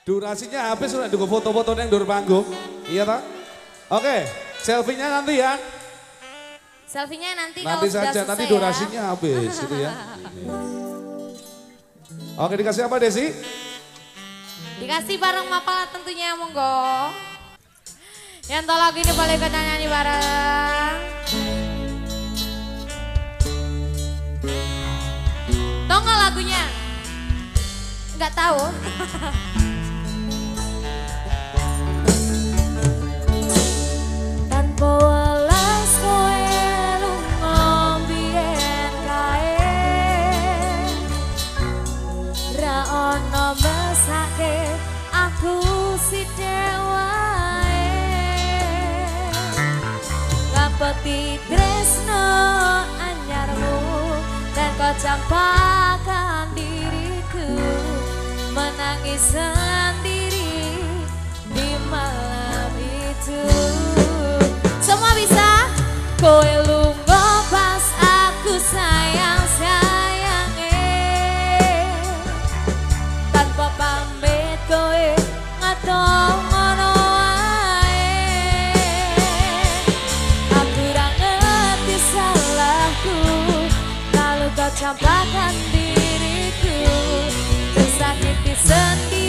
Durasinya habis sudah dulu foto-foto yang dur panggung. Iya tak? Oke, selfie-nya nanti ya. Selfie-nya nanti, Nanti kalau sudah saja, nanti selesai durasinya ya. habis gitu ya. Oke, dikasih apa Desi? Dikasih bareng mapal tentunya monggo. Yang lagu ini boleh kita nyanyi bareng. Nggak lagunya? Nggak tahu. Ngapeti tresno anyarmu Dan kau campakkan diriku. Menangis sendiri kalau kau campakkan diriku tersakiti sendiri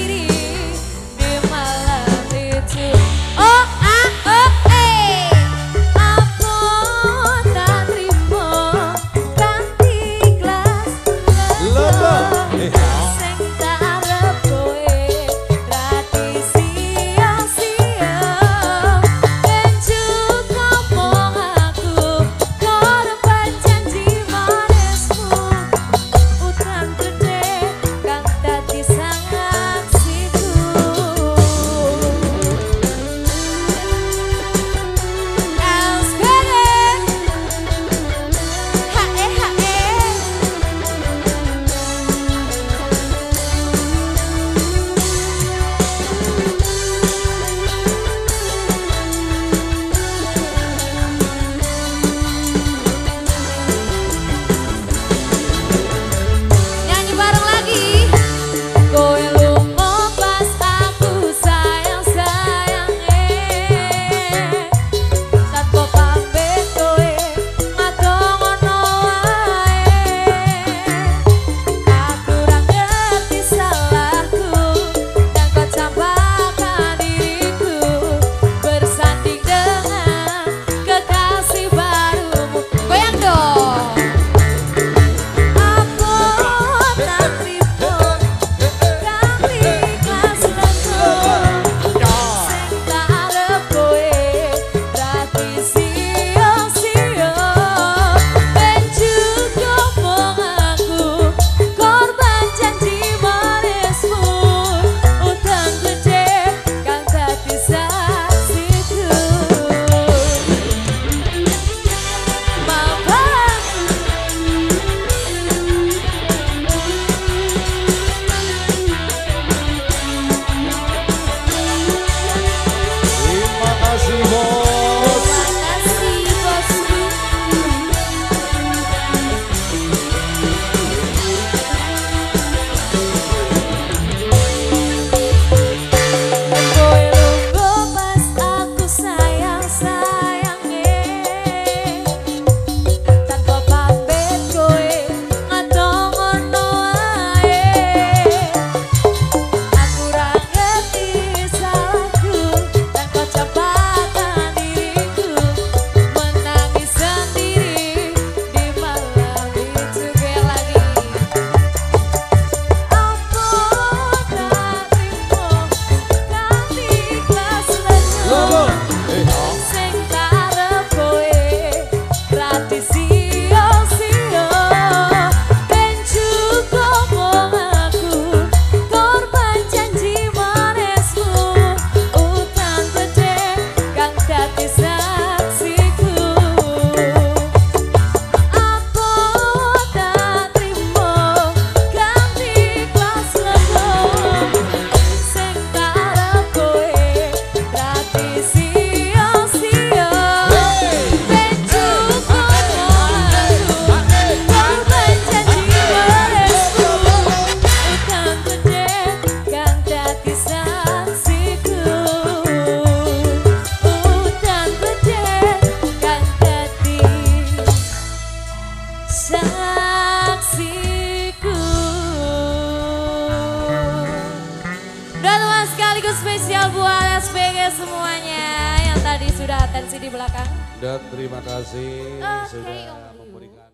sekaligus spesial buat SPG semuanya yang tadi sudah atensi di belakang. Dan terima kasih Oke, sudah memberikan